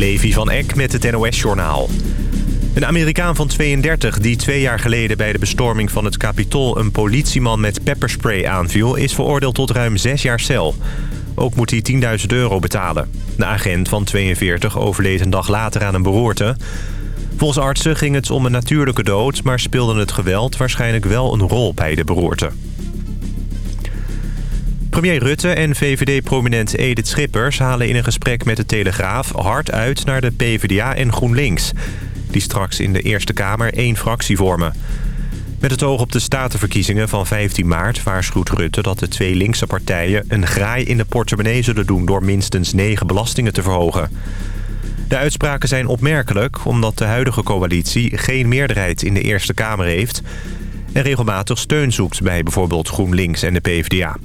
Levi van Eck met het NOS-journaal. Een Amerikaan van 32 die twee jaar geleden bij de bestorming van het Capitool... een politieman met pepperspray aanviel, is veroordeeld tot ruim zes jaar cel. Ook moet hij 10.000 euro betalen. De agent van 42 overleed een dag later aan een beroerte. Volgens artsen ging het om een natuurlijke dood... maar speelde het geweld waarschijnlijk wel een rol bij de beroerte. Premier Rutte en VVD-prominent Edith Schippers halen in een gesprek met de Telegraaf hard uit naar de PvdA en GroenLinks. Die straks in de Eerste Kamer één fractie vormen. Met het oog op de statenverkiezingen van 15 maart waarschuwt Rutte dat de twee linkse partijen een graai in de portemonnee zullen doen door minstens negen belastingen te verhogen. De uitspraken zijn opmerkelijk omdat de huidige coalitie geen meerderheid in de Eerste Kamer heeft en regelmatig steun zoekt bij bijvoorbeeld GroenLinks en de PvdA.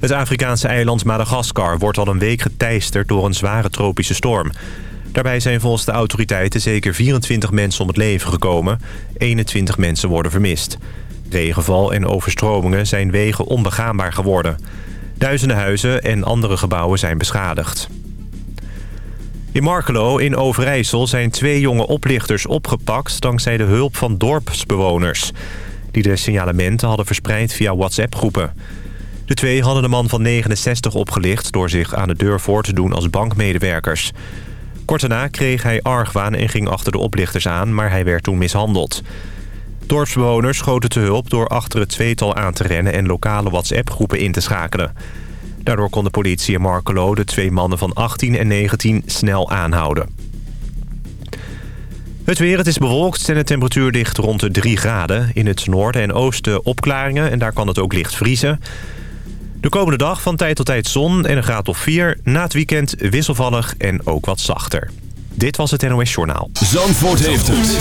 Het Afrikaanse eiland Madagaskar wordt al een week geteisterd door een zware tropische storm. Daarbij zijn volgens de autoriteiten zeker 24 mensen om het leven gekomen. 21 mensen worden vermist. Regenval en overstromingen zijn wegen onbegaanbaar geworden. Duizenden huizen en andere gebouwen zijn beschadigd. In Markelo in Overijssel zijn twee jonge oplichters opgepakt... dankzij de hulp van dorpsbewoners... die de signalementen hadden verspreid via WhatsApp-groepen. De twee hadden de man van 69 opgelicht... door zich aan de deur voor te doen als bankmedewerkers. Kort daarna kreeg hij argwaan en ging achter de oplichters aan... maar hij werd toen mishandeld. Dorpsbewoners schoten te hulp door achter het tweetal aan te rennen... en lokale WhatsApp-groepen in te schakelen. Daardoor kon de politie in Markelo de twee mannen van 18 en 19 snel aanhouden. Het weer, het is bewolkt en de temperatuur ligt rond de 3 graden. In het noorden en oosten opklaringen en daar kan het ook licht vriezen. De komende dag van tijd tot tijd zon en een graad of 4. Na het weekend wisselvallig en ook wat zachter. Dit was het NOS Journaal. Zandvoort heeft het.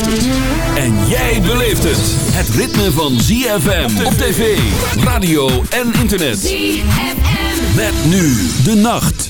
En jij beleeft het. Het ritme van ZFM op tv, radio en internet. ZFM. Met nu de nacht.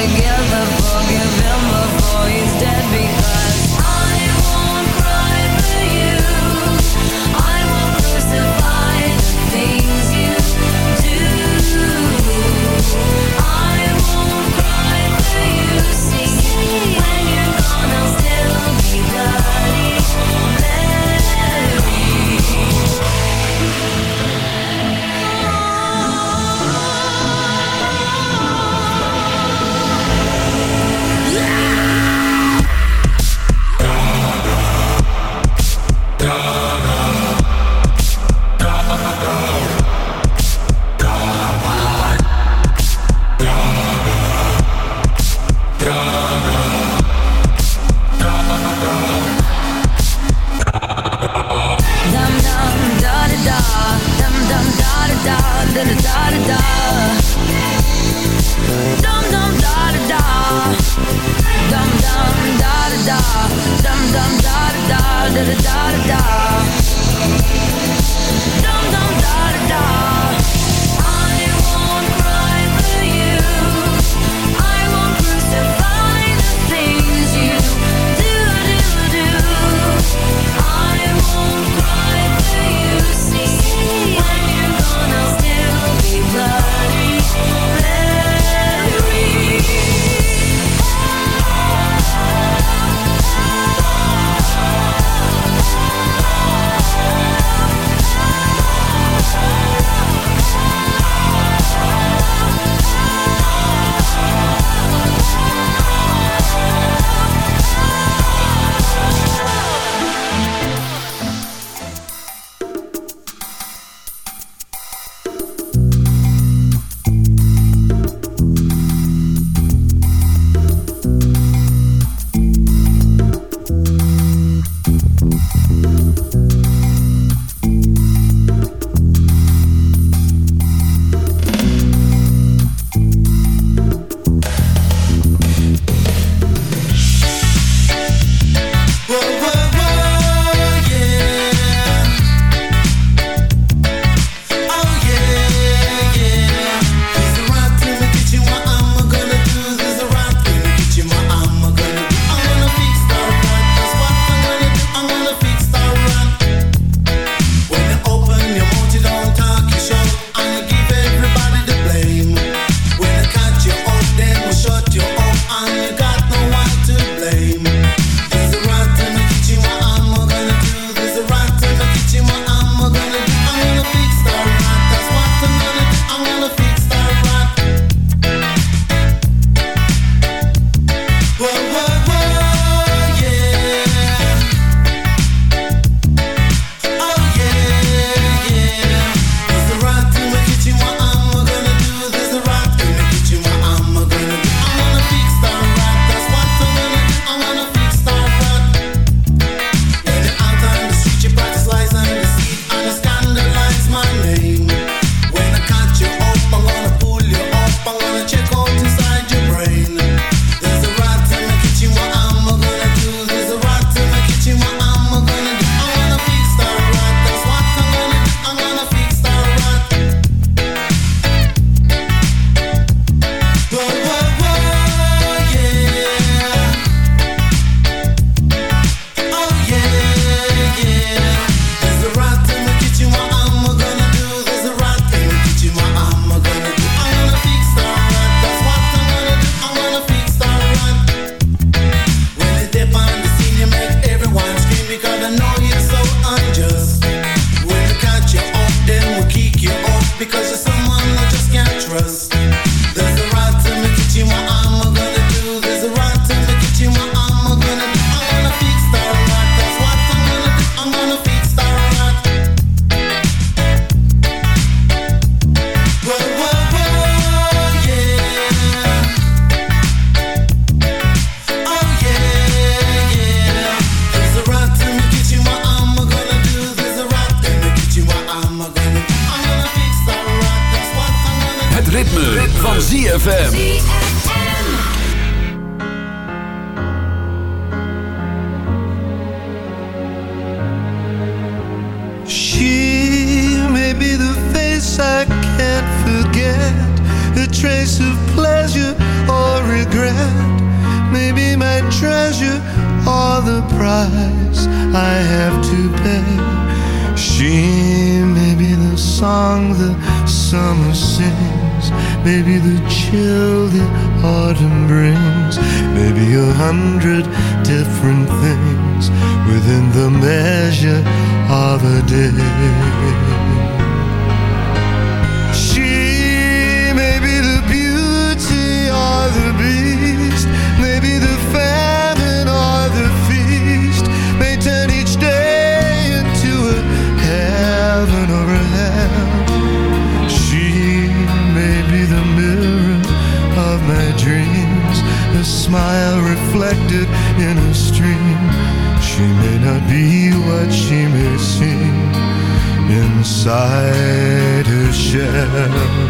together, forgive him before he's dead inside her shell.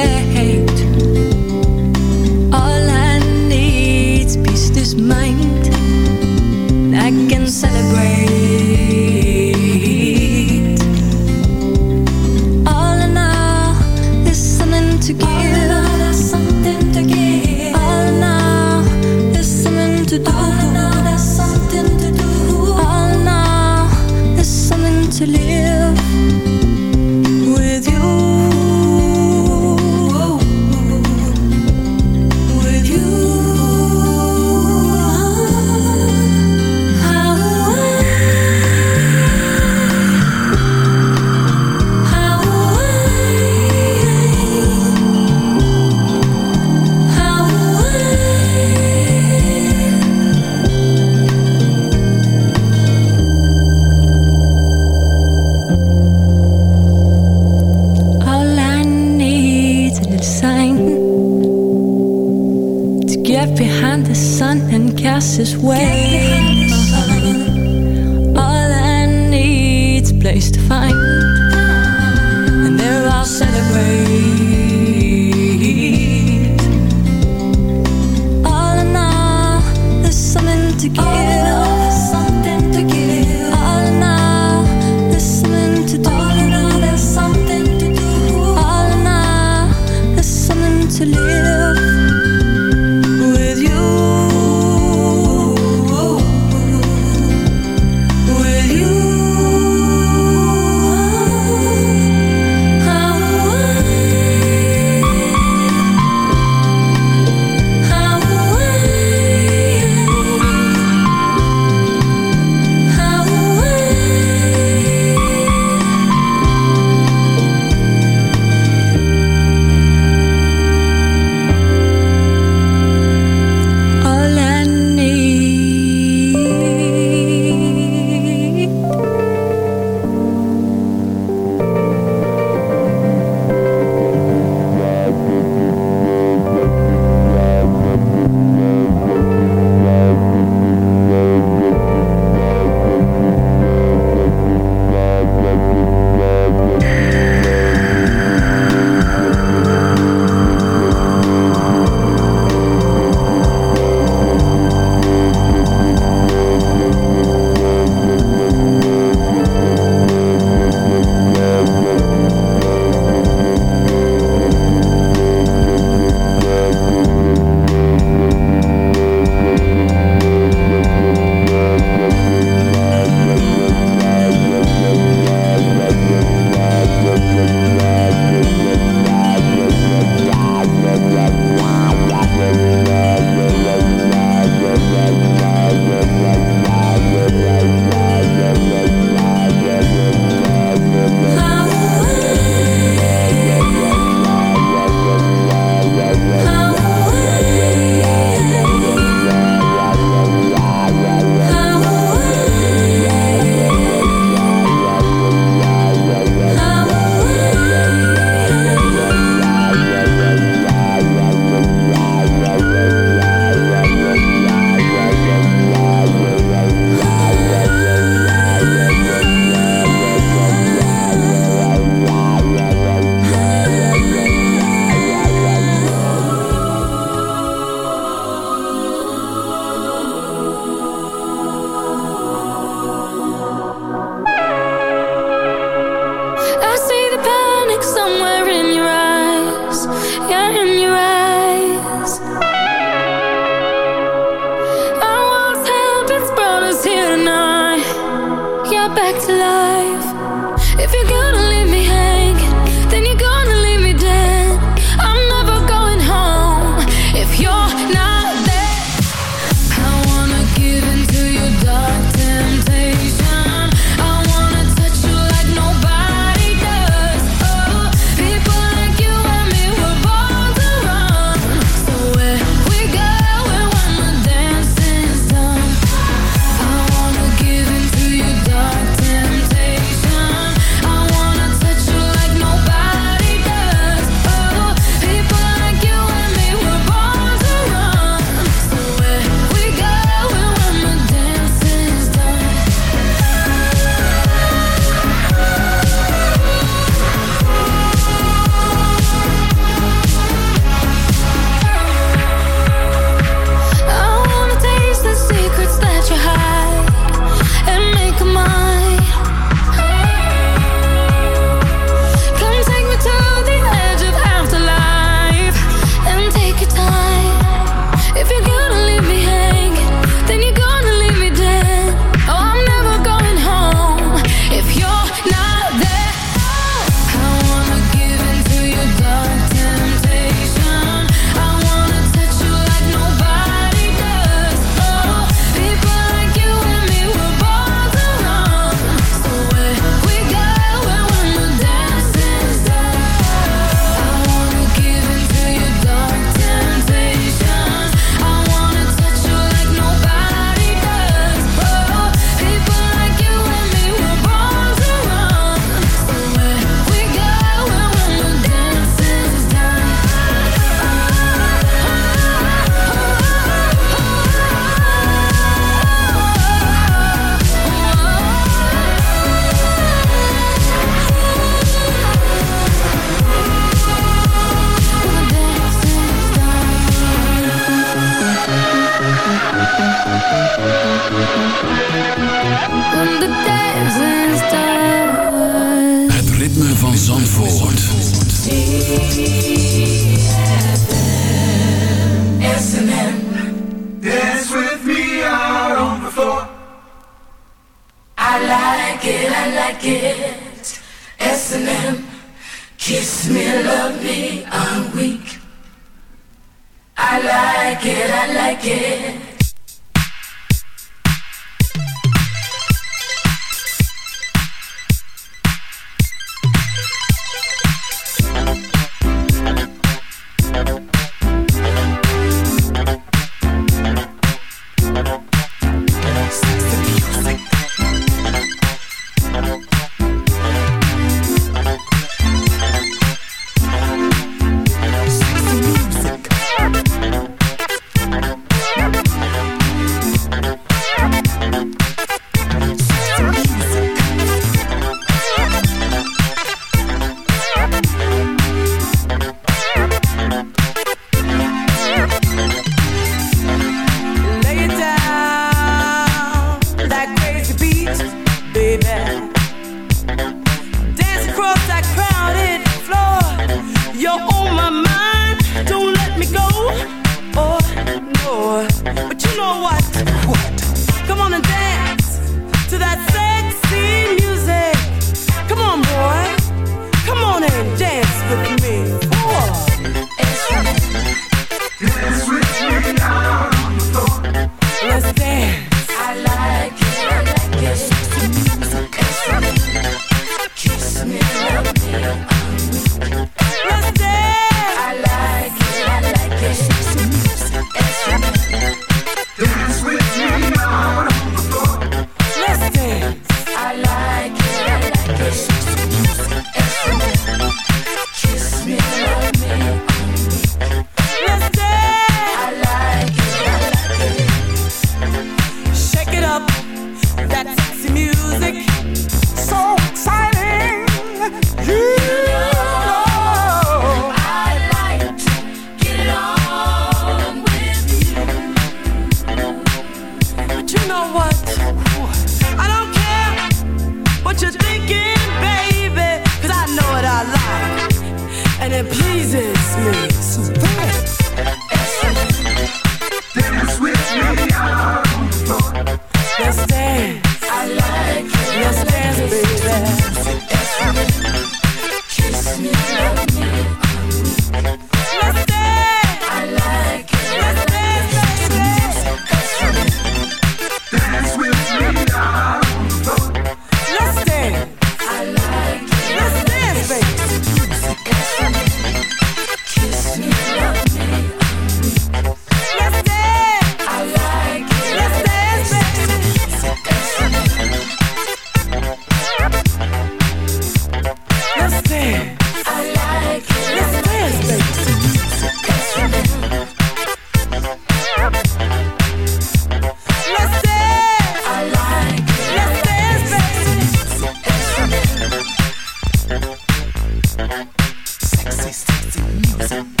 sexy, sexy music.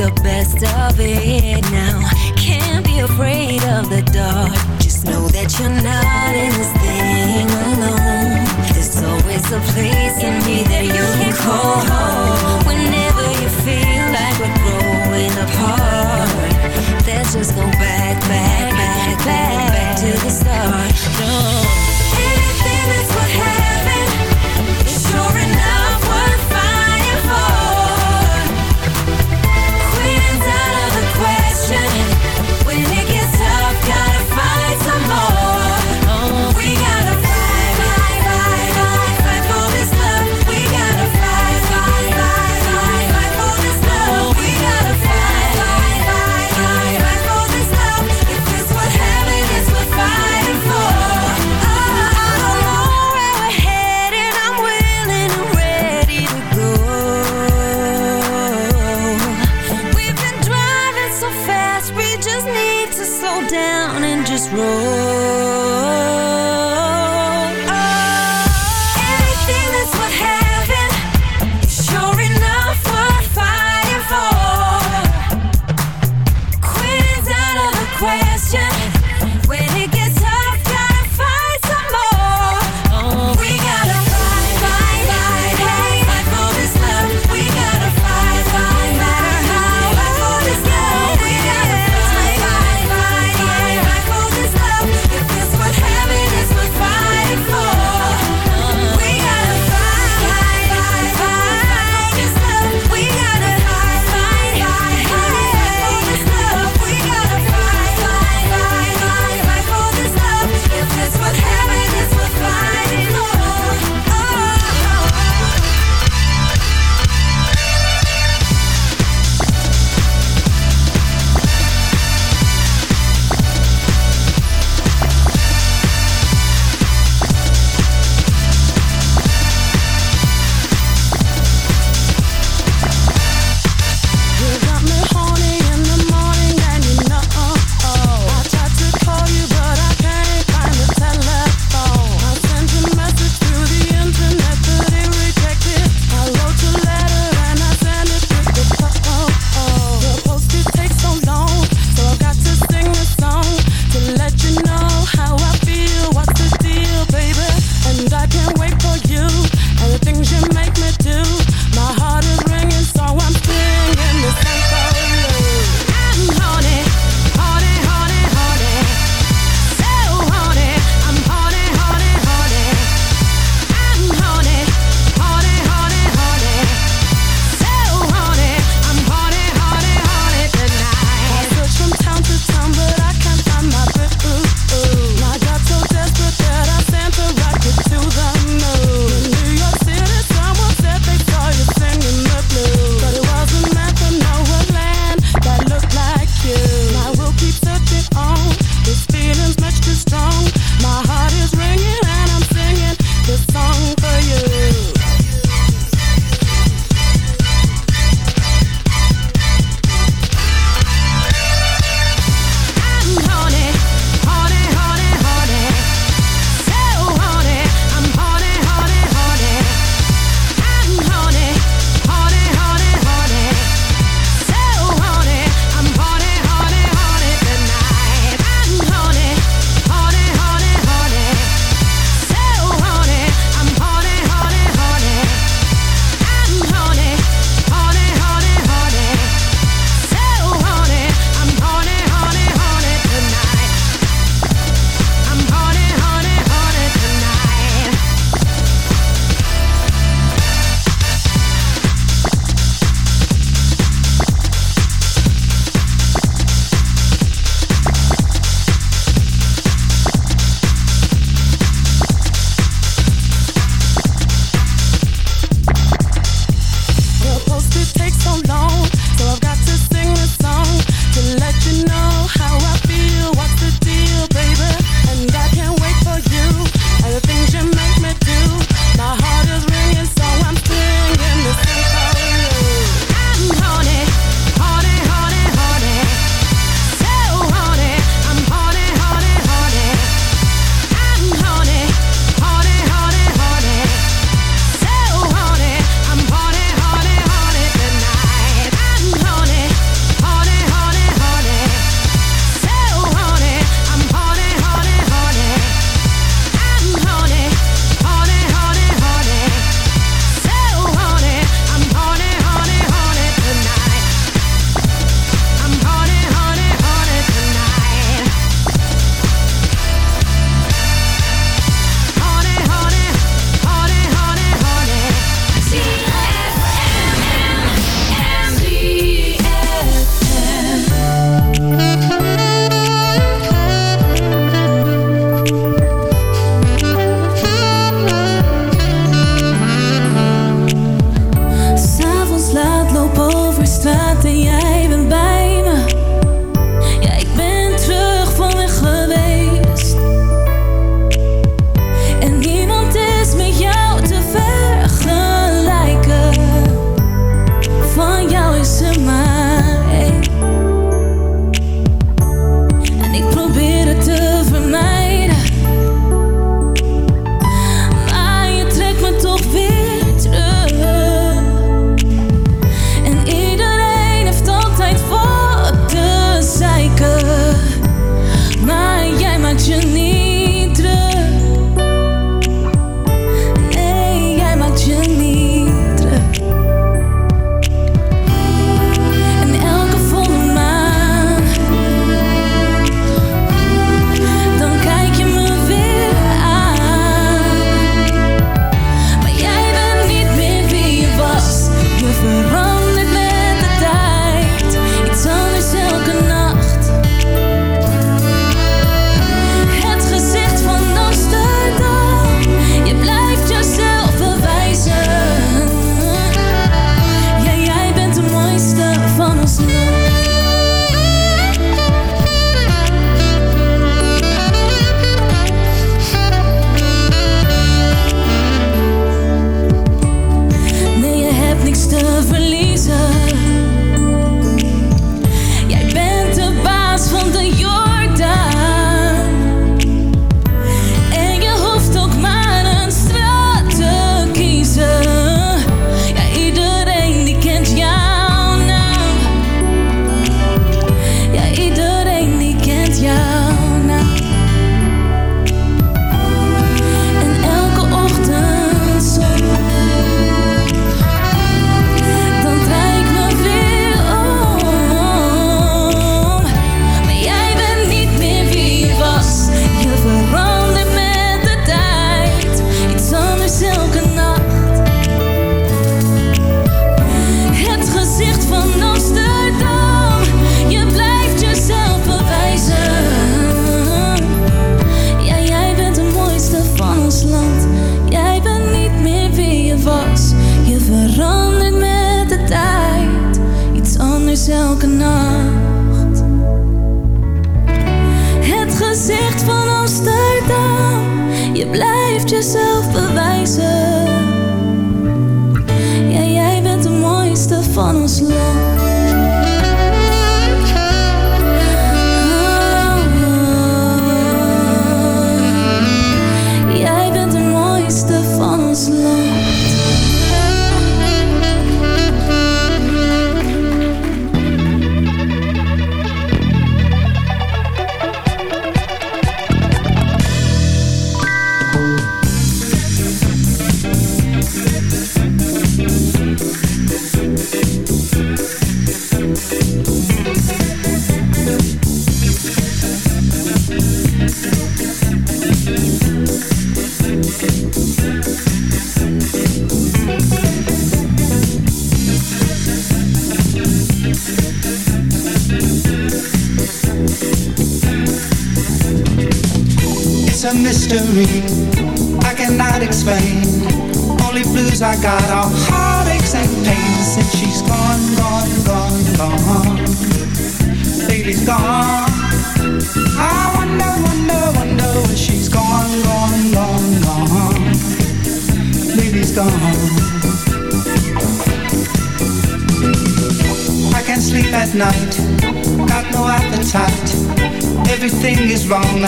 the best of it now. Can't be afraid of the dark. Just know that you're not in this thing alone. There's always a place in me that you can call home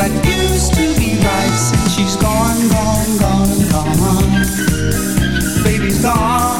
that used to be right since she's gone, gone, gone, gone. Baby's gone.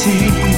寂。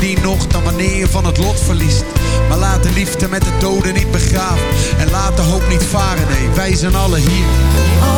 die nog dan wanneer je van het lot verliest. Maar laat de liefde met de doden niet begraven. En laat de hoop niet varen, nee, wij zijn alle hier. Oh,